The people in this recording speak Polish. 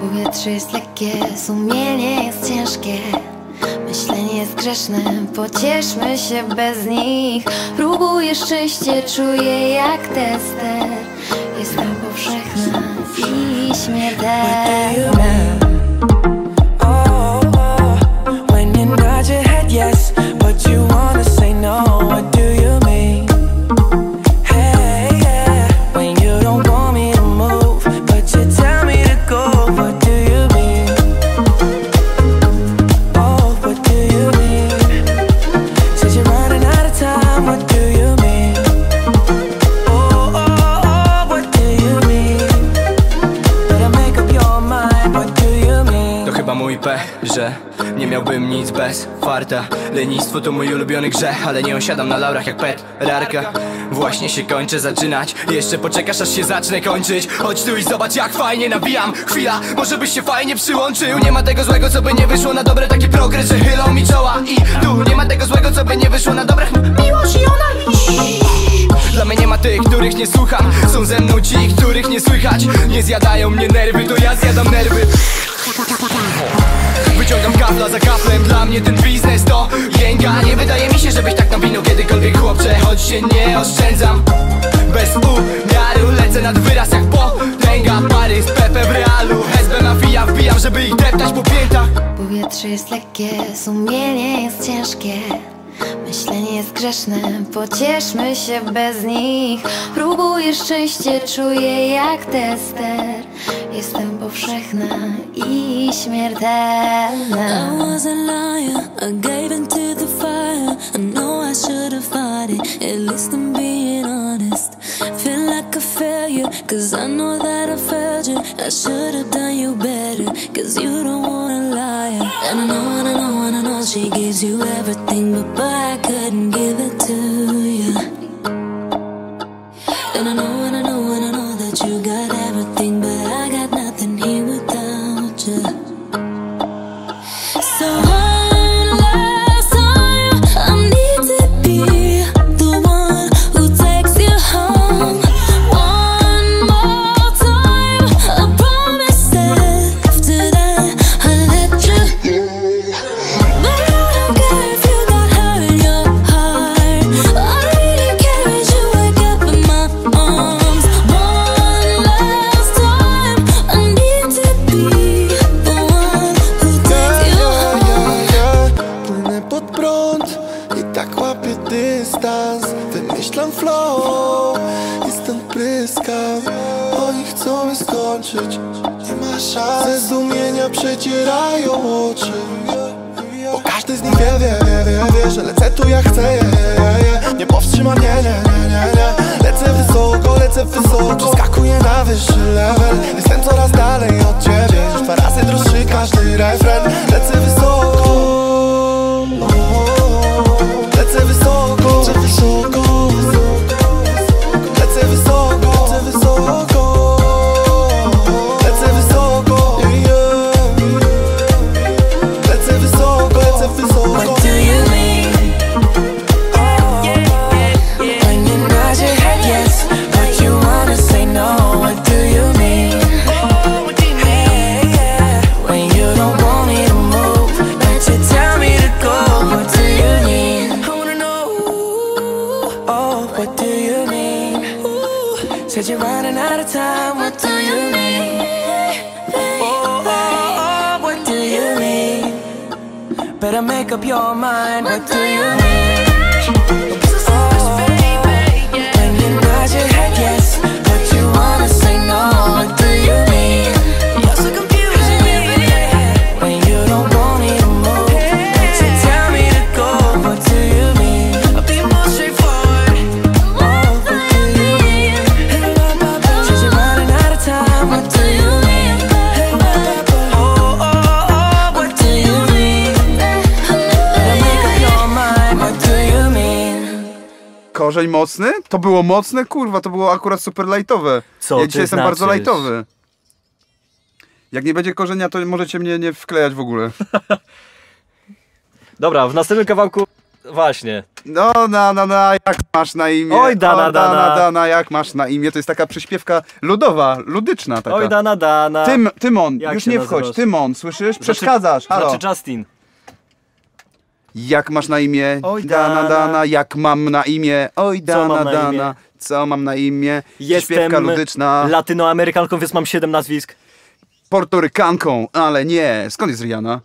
Powietrze jest lekkie, sumienie jest ciężkie. Myślenie jest grzeszne, pocieszmy się bez nich. Próbuję szczęście, czuję jak tester. Jestem powszechna i śmiertelna że nie miałbym nic bez farta. Lenistwo to mój ulubiony grzech, ale nie osiadam na laurach jak pet rarka Właśnie się kończę zaczynać, jeszcze poczekasz aż się zacznę kończyć. Chodź tu i zobacz jak fajnie nabijam Chwila, może byś się fajnie przyłączył. Nie ma tego złego co by nie wyszło na dobre. Taki progres, że chylą mi czoła I tu. Nie ma tego złego co by nie wyszło na dobre. Miłość i ona dla mnie nie ma tych, których nie słucham. Są ze mną ci, których nie słychać. Nie zjadają mnie nerwy, to ja zjadam nerwy Wyciągam kafla za kaflem Dla mnie ten biznes to jęga. Nie wydaje mi się, żebyś tak nawinął kiedykolwiek chłopcze Choć się nie oszczędzam. Bez umiaru lecę nad wyraz jak potęga. Parys, Pepe w realu SB mafia wbijam, żeby ich deptać po piętach. Powietrze jest lekkie, sumienie jest ciężkie Myślenie jest grzeszne, pocieszmy się bez nich. Próbuję szczęście, czuję jak tester. Jestem powszechna i śmiertelna. I was a liar, I gave into the fire. I know I should have fought it, at least I'm being a failure, cause I know that I failed you. I should have done you better, cause you don't wanna lie. And I know, and I know, and I know she gives you everything, but boy, I couldn't give it to you. Skończyć, nie ma szans. Ze zdumienia przecierają oczy. Bo każdy z nich wie, wie, wie, wie, wie Że lecę tu jak chcę, je, je, je. Nie powstrzyma mnie, nie, nie, nie, nie. Lecę wysoko, lecę wysoko. Przeskakuję na wyższy level. Jestem coraz dalej od ciebie. Dwa razy droższy każdy refren. Lecę wysoko Better make up your mind. What do you mean? Korzeń mocny? To było mocne? Kurwa, to było akurat super lightowe. Co ja dzisiaj jestem bardzo lightowy. Jak nie będzie korzenia, to możecie mnie nie wklejać w ogóle. Dobra, w następnym kawałku Właśnie. No, na, na, na, jak masz na imię? Oj, dana, O, dana, dana. dana, jak masz na imię? To jest taka przyśpiewka ludowa, ludyczna taka. Oj, dana, dana. Tym, Tymon, Jak już nie wchodź, nazywasz? Tymon, słyszysz? Przeszkadzasz, halo. Znaczy Justin. Jak masz na imię? Oj, dana, dana. dana, jak mam na imię? Oj, dana, mam na dana, imię? co mam na imię? Jestem Śpiewka ludyczna, latynoamerykanką, więc mam 7 nazwisk. portorykanką, ale nie. Skąd jest Rihanna?